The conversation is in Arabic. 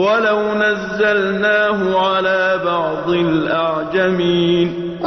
وَلَوْ نَزَّلْنَاهُ عَلَىٰ بَعْضِ الْأَعْجَمِينَ.